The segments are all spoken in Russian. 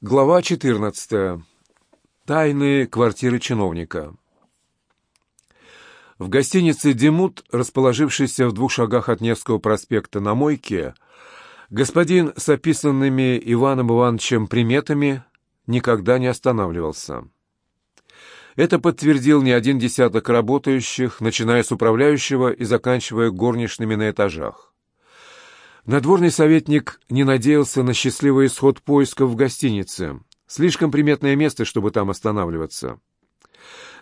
Глава 14. Тайные квартиры чиновника. В гостинице «Демут», расположившейся в двух шагах от Невского проспекта на Мойке, господин с описанными Иваном Ивановичем приметами никогда не останавливался. Это подтвердил не один десяток работающих, начиная с управляющего и заканчивая горничными на этажах. Надворный советник не надеялся на счастливый исход поисков в гостинице. Слишком приметное место, чтобы там останавливаться.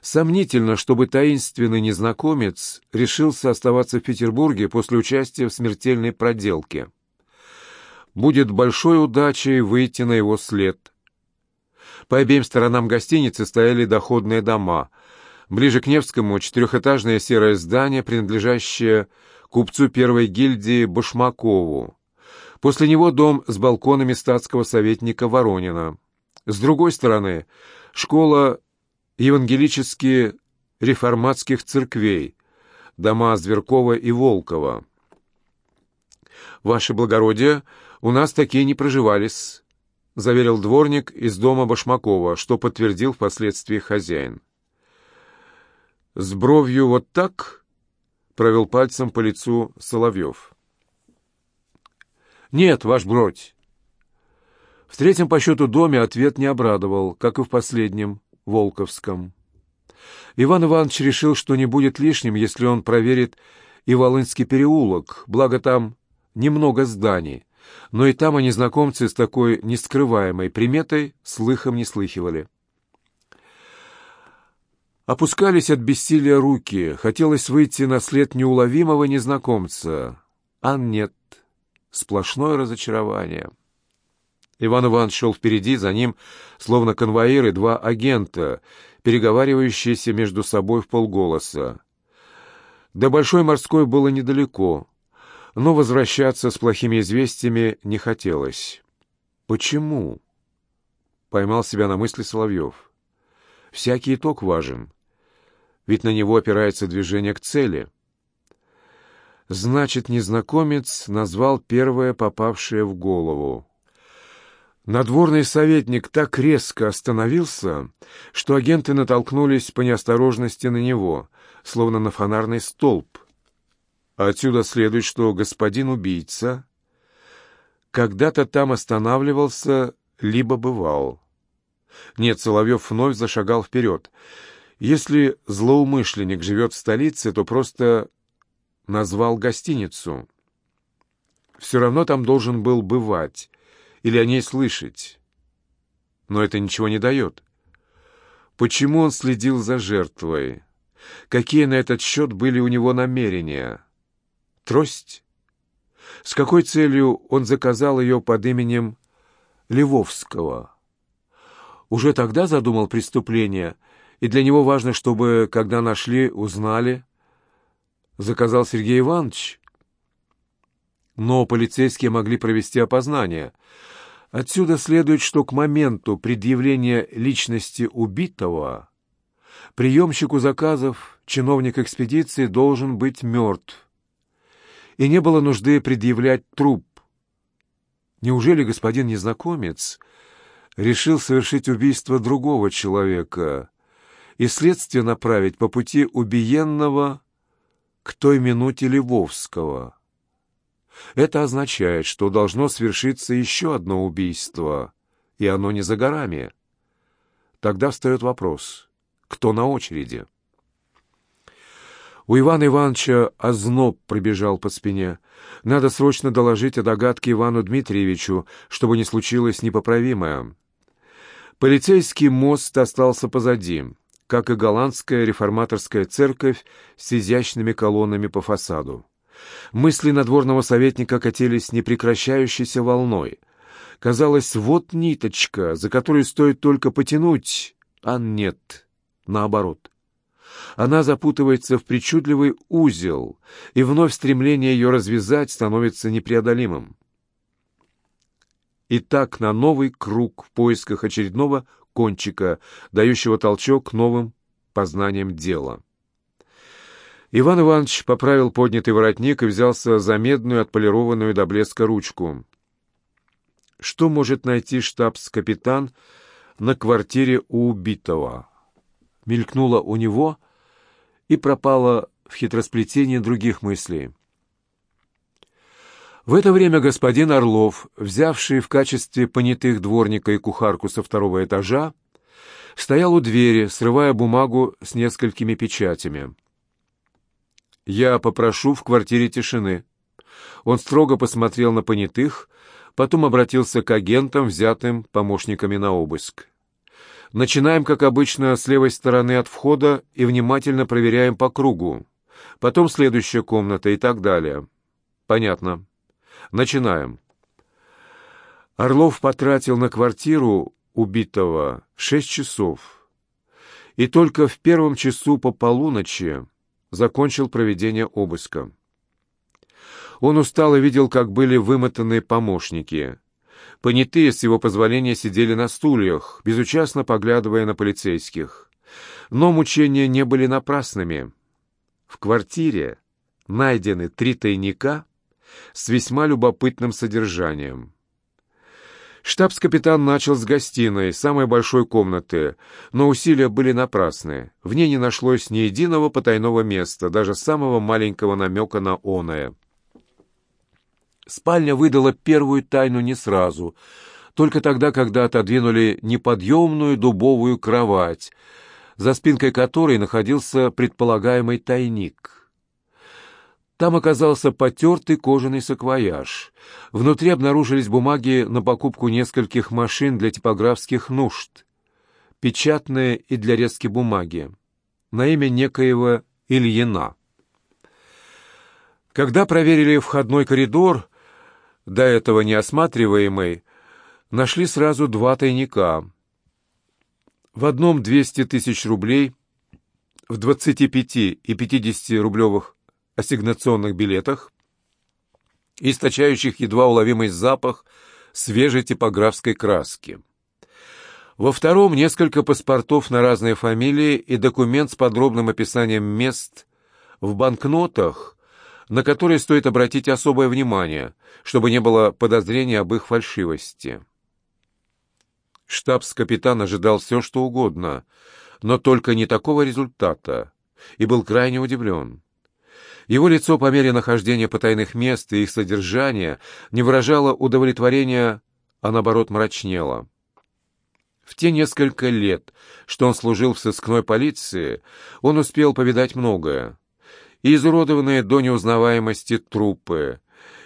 Сомнительно, чтобы таинственный незнакомец решился оставаться в Петербурге после участия в смертельной проделке. Будет большой удачей выйти на его след. По обеим сторонам гостиницы стояли доходные дома. Ближе к Невскому четырехэтажное серое здание, принадлежащее купцу первой гильдии Башмакову. После него дом с балконами статского советника Воронина. С другой стороны, школа евангелически реформатских церквей, дома Зверкова и Волкова. «Ваше благородие, у нас такие не проживались», — заверил дворник из дома Башмакова, что подтвердил впоследствии хозяин. «С бровью вот так?» Провел пальцем по лицу Соловьев. «Нет, ваш бродь». В третьем по счету доме ответ не обрадовал, как и в последнем, Волковском. Иван Иванович решил, что не будет лишним, если он проверит и Волынский переулок, благо там немного зданий, но и там о незнакомце с такой нескрываемой приметой слыхом не слыхивали. Опускались от бессилия руки, хотелось выйти на след неуловимого незнакомца. А нет, сплошное разочарование. Иван Иванович шел впереди, за ним, словно конвоиры, два агента, переговаривающиеся между собой в полголоса. До Большой морской было недалеко, но возвращаться с плохими известиями не хотелось. «Почему?» — поймал себя на мысли Соловьев. «Всякий итог важен ведь на него опирается движение к цели. Значит, незнакомец назвал первое попавшее в голову. Надворный советник так резко остановился, что агенты натолкнулись по неосторожности на него, словно на фонарный столб. Отсюда следует, что господин убийца когда-то там останавливался, либо бывал. Нет, Соловьев вновь зашагал вперед — если злоумышленник живет в столице, то просто назвал гостиницу. Все равно там должен был бывать или о ней слышать. Но это ничего не дает. Почему он следил за жертвой? Какие на этот счет были у него намерения? Трость? С какой целью он заказал ее под именем Левовского? Уже тогда задумал преступление — и для него важно, чтобы, когда нашли, узнали, заказал Сергей Иванович. Но полицейские могли провести опознание. Отсюда следует, что к моменту предъявления личности убитого приемщику заказов чиновник экспедиции должен быть мертв. И не было нужды предъявлять труп. Неужели господин незнакомец решил совершить убийство другого человека, и следствие направить по пути убиенного к той минуте Львовского. Это означает, что должно свершиться еще одно убийство, и оно не за горами. Тогда встает вопрос, кто на очереди? У Ивана Ивановича озноб пробежал по спине. Надо срочно доложить о догадке Ивану Дмитриевичу, чтобы не случилось непоправимое. Полицейский мост остался позади как и голландская реформаторская церковь с изящными колоннами по фасаду. Мысли надворного советника катились непрекращающейся волной. Казалось, вот ниточка, за которую стоит только потянуть, а нет, наоборот. Она запутывается в причудливый узел, и вновь стремление ее развязать становится непреодолимым. И так на новый круг в поисках очередного кончика, дающего толчок новым познаниям дела. Иван Иванович поправил поднятый воротник и взялся за медную, отполированную до блеска ручку. что может найти штабс-капитан на квартире у убитого. Мелькнуло у него и пропало в хитросплетении других мыслей. В это время господин Орлов, взявший в качестве понятых дворника и кухарку со второго этажа, стоял у двери, срывая бумагу с несколькими печатями. «Я попрошу в квартире тишины». Он строго посмотрел на понятых, потом обратился к агентам, взятым помощниками на обыск. «Начинаем, как обычно, с левой стороны от входа и внимательно проверяем по кругу. Потом следующая комната и так далее». «Понятно. Начинаем». Орлов потратил на квартиру убитого шесть часов, и только в первом часу по полуночи закончил проведение обыска. Он устал и видел, как были вымотаны помощники. Понятые, с его позволения, сидели на стульях, безучастно поглядывая на полицейских. Но мучения не были напрасными. В квартире найдены три тайника с весьма любопытным содержанием. Штабс-капитан начал с гостиной, самой большой комнаты, но усилия были напрасны. В ней не нашлось ни единого потайного места, даже самого маленького намека на оное. Спальня выдала первую тайну не сразу, только тогда, когда отодвинули неподъемную дубовую кровать, за спинкой которой находился предполагаемый тайник. Там оказался потертый кожаный саквояж. Внутри обнаружились бумаги на покупку нескольких машин для типографских нужд, печатные и для резки бумаги, на имя некоего Ильина. Когда проверили входной коридор, до этого неосматриваемый, нашли сразу два тайника. В одном 200 тысяч рублей, в 25 и 50 рублевых ассигнационных билетах, источающих едва уловимый запах свежей типографской краски. Во втором несколько паспортов на разные фамилии и документ с подробным описанием мест в банкнотах, на которые стоит обратить особое внимание, чтобы не было подозрения об их фальшивости. Штабс-капитан ожидал все, что угодно, но только не такого результата, и был крайне удивлен. Его лицо по мере нахождения потайных мест и их содержания не выражало удовлетворения, а наоборот мрачнело. В те несколько лет, что он служил в сыскной полиции, он успел повидать многое. И изуродованные до неузнаваемости трупы,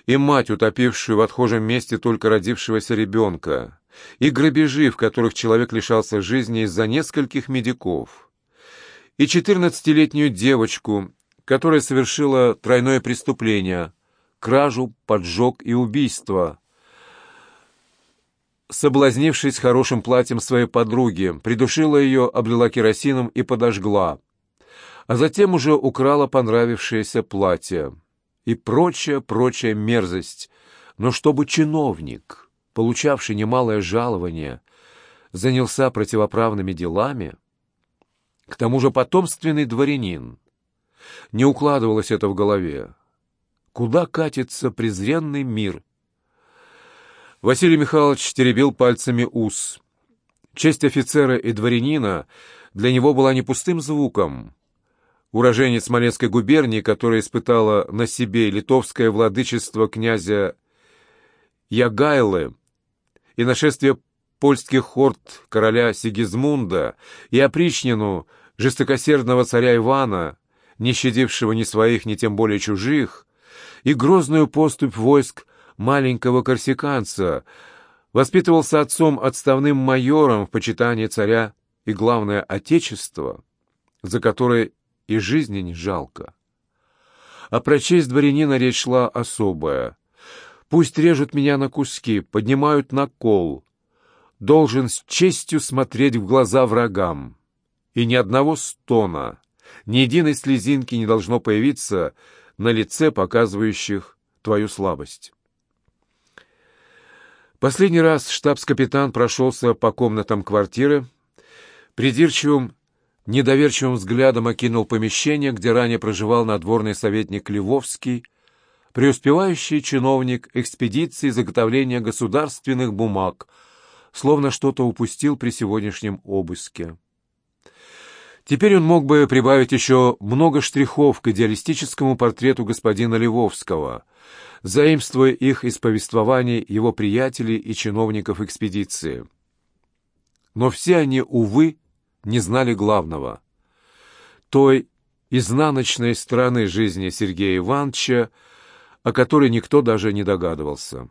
и мать, утопившую в отхожем месте только родившегося ребенка, и грабежи, в которых человек лишался жизни из-за нескольких медиков, и четырнадцатилетнюю девочку, которая совершила тройное преступление — кражу, поджог и убийство. Соблазнившись хорошим платьем своей подруги, придушила ее, облила керосином и подожгла, а затем уже украла понравившееся платье. И прочая, прочая мерзость. Но чтобы чиновник, получавший немалое жалование, занялся противоправными делами, к тому же потомственный дворянин, не укладывалось это в голове. Куда катится презренный мир? Василий Михайлович теребил пальцами ус. Честь офицера и дворянина для него была не пустым звуком. Уроженец Смоленской губернии, которая испытала на себе литовское владычество князя Ягайлы и нашествие польских хорд короля Сигизмунда и опричнину жестокосердного царя Ивана, не щадившего ни своих, ни тем более чужих, и грозную поступь войск маленького корсиканца, воспитывался отцом отставным майором в почитании царя и, главное, отечество, за которое и жизни не жалко. А про честь дворянина речь шла особая. Пусть режут меня на куски, поднимают на кол. Должен с честью смотреть в глаза врагам. И ни одного стона, ни единой слезинки не должно появиться на лице, показывающих твою слабость. Последний раз штабс-капитан прошелся по комнатам квартиры, придирчивым, недоверчивым взглядом окинул помещение, где ранее проживал надворный советник Львовский, преуспевающий чиновник экспедиции заготовления государственных бумаг, словно что-то упустил при сегодняшнем обыске. Теперь он мог бы прибавить еще много штрихов к идеалистическому портрету господина Львовского, заимствуя их из повествований его приятелей и чиновников экспедиции. Но все они, увы, не знали главного. Той изнаночной стороны жизни Сергея Ивановича, о которой никто даже не догадывался.